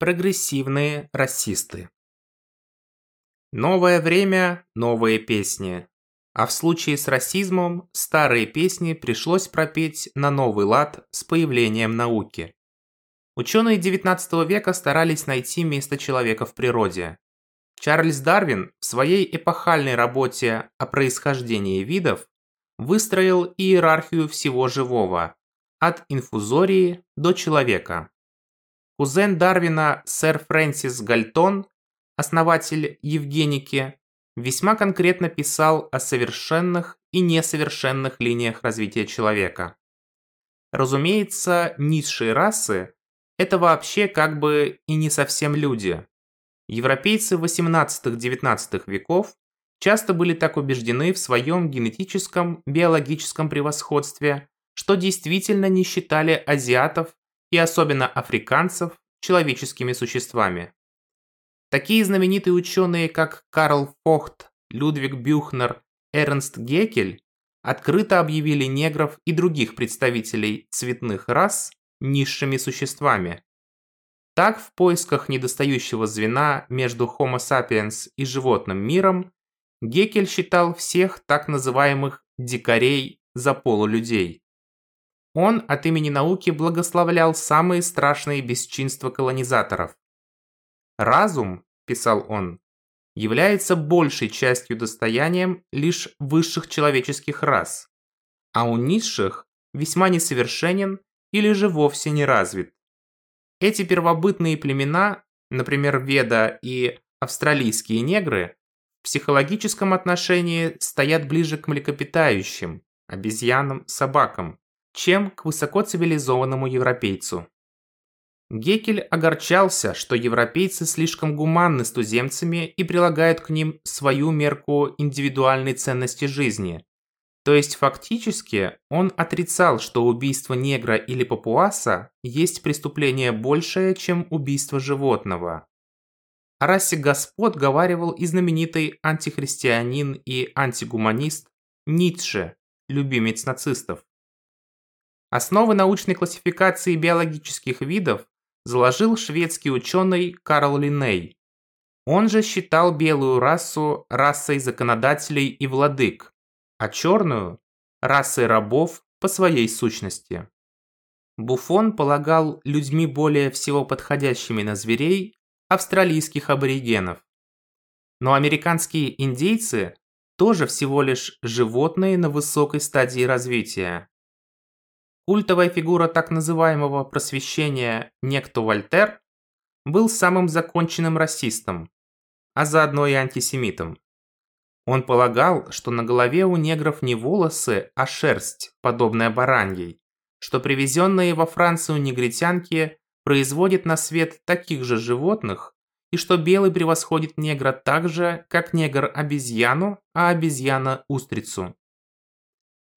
Прогрессивные расисты. Новое время – новые песни. А в случае с расизмом старые песни пришлось пропеть на новый лад с появлением науки. Ученые XIX века старались найти место человека в природе. Чарльз Дарвин в своей эпохальной работе о происхождении видов выстроил иерархию всего живого, от инфузории до человека. Кузен Дарвина сэр Фрэнсис Гальтон, основатель Евгеники, весьма конкретно писал о совершенных и несовершенных линиях развития человека. Разумеется, низшие расы – это вообще как бы и не совсем люди. Европейцы 18-19 веков часто были так убеждены в своем генетическом, биологическом превосходстве, что действительно не считали азиатов и особенно африканцев человеческими существами. Такие знаменитые ученые, как Карл Фохт, Людвиг Бюхнер, Эрнст Гекель, открыто объявили негров и других представителей цветных рас низшими существами. Так, в поисках недостающего звена между Homo sapiens и животным миром, Гекель считал всех так называемых «дикарей» за полулюдей. Он от имени науки благословлял самые страшные бесчинства колонизаторов. «Разум», – писал он, – является большей частью достоянием лишь высших человеческих рас, а у низших весьма несовершенен или же вовсе не развит. Эти первобытные племена, например, Веда и австралийские негры, в психологическом отношении стоят ближе к млекопитающим, обезьянам, собакам, чем к высокоцивилизованному европейцу. Гекель огорчался, что европейцы слишком гуманны с туземцами и прилагают к ним свою мерку индивидуальной ценности жизни. То есть фактически он отрицал, что убийство негра или папуаса есть преступление большее, чем убийство животного. О расе господ говаривал и знаменитый антихристианин и антигуманист Ницше, любимец нацистов. Основы научной классификации биологических видов заложил шведский ученый Карл Линней. Он же считал белую расу расой законодателей и владык, а черную – расой рабов по своей сущности. Буфон полагал людьми более всего подходящими на зверей австралийских аборигенов. Но американские индейцы тоже всего лишь животные на высокой стадии развития. Культовая фигура так называемого просвещения некто Вольтер был самым законченным расистом, а заодно и антисемитом. Он полагал, что на голове у негров не волосы, а шерсть, подобная бараньей, что привезенные во Францию негритянки производят на свет таких же животных, и что белый превосходит негра так же, как негр обезьяну, а обезьяна устрицу.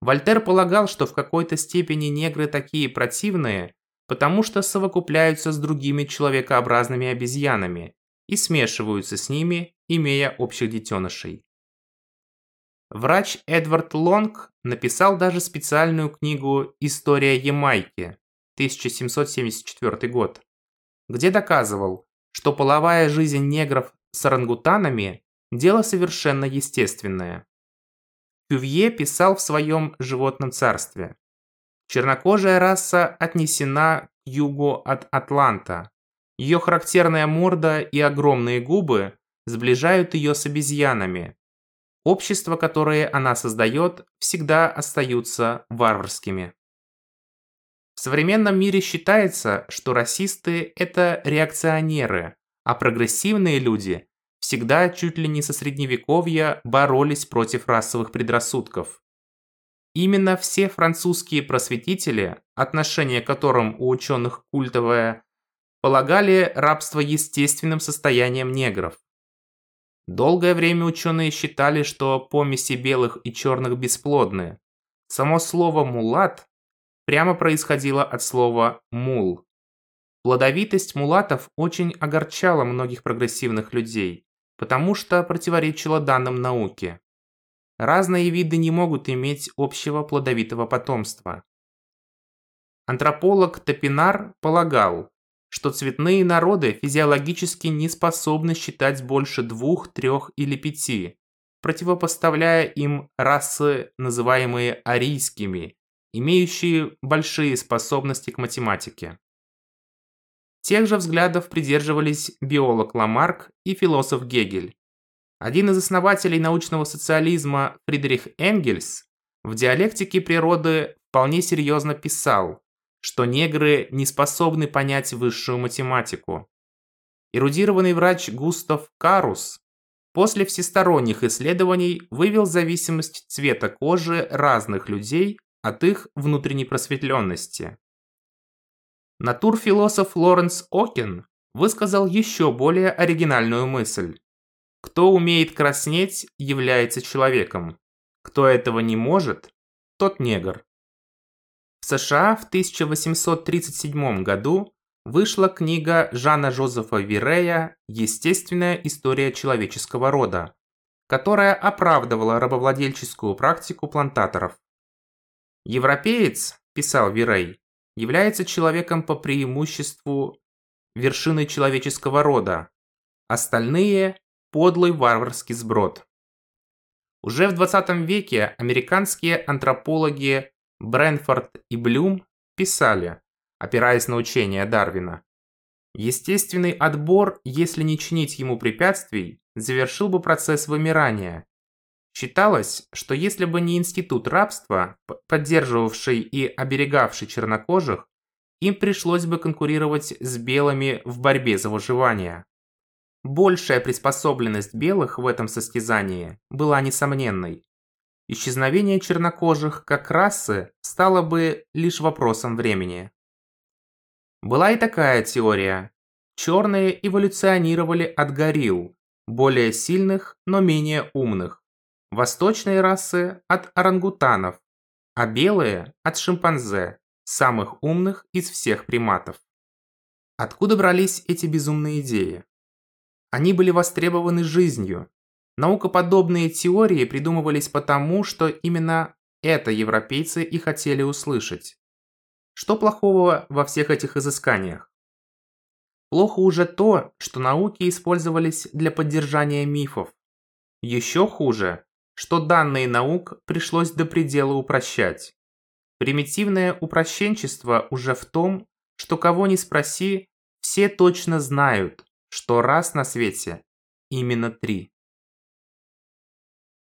Вольтер полагал, что в какой-то степени негры такие противные, потому что совокупляются с другими человекообразными обезьянами и смешиваются с ними, имея общих детенышей. Врач Эдвард Лонг написал даже специальную книгу «История Ямайки» 1774 год, где доказывал, что половая жизнь негров с орангутанами – дело совершенно естественное. Кювье писал в своем «Животном царстве». Чернокожая раса отнесена к югу от Атланта. Ее характерная морда и огромные губы сближают ее с обезьянами. Общества, которые она создает, всегда остаются варварскими. В современном мире считается, что расисты – это реакционеры, а прогрессивные люди всегда чуть ли не со средневековья боролись против расовых предрассудков. Именно все французские просветители, отношение к которым у ученых культовое, полагали рабство естественным состоянием негров. Долгое время ученые считали, что помеси белых и черных бесплодны. Само слово «мулат» прямо происходило от слова «мул». Плодовитость мулатов очень огорчала многих прогрессивных людей потому что противоречило данным науки. Разные виды не могут иметь общего плодовитого потомства. Антрополог Топинар полагал, что цветные народы физиологически не способны считать больше двух, трех или пяти, противопоставляя им расы, называемые арийскими, имеющие большие способности к математике. Тех же взглядов придерживались биолог Ламарк и философ Гегель. Один из основателей научного социализма Фридрих Энгельс в диалектике природы вполне серьезно писал, что негры не способны понять высшую математику. Эрудированный врач Густав Карус после всесторонних исследований вывел зависимость цвета кожи разных людей от их внутренней просветленности. Натурфилософ Лоренс Окен высказал еще более оригинальную мысль. Кто умеет краснеть, является человеком. Кто этого не может, тот негр. В США в 1837 году вышла книга Жана Жозефа Вирея «Естественная история человеческого рода», которая оправдывала рабовладельческую практику плантаторов. Европеец, писал Вирей, является человеком по преимуществу вершиной человеческого рода, остальные – подлый варварский сброд. Уже в 20 веке американские антропологи Брэнфорд и Блюм писали, опираясь на учение Дарвина, Естественный отбор, если не чинить ему препятствий, завершил бы процесс вымирания, Считалось, что если бы не институт рабства, поддерживавший и оберегавший чернокожих, им пришлось бы конкурировать с белыми в борьбе за выживание. Большая приспособленность белых в этом состязании была несомненной. Исчезновение чернокожих как расы стало бы лишь вопросом времени. Была и такая теория. Черные эволюционировали от горилл, более сильных, но менее умных. Восточные расы от орангутанов, а белые от шимпанзе, самых умных из всех приматов. Откуда брались эти безумные идеи? Они были востребованы жизнью. Наукоподобные теории придумывались потому, что именно это европейцы и хотели услышать. Что плохого во всех этих изысканиях? Плохо уже то, что науки использовались для поддержания мифов. Еще хуже, что данные наук пришлось до предела упрощать. Примитивное упрощенчество уже в том, что кого ни спроси, все точно знают, что раз на свете именно три.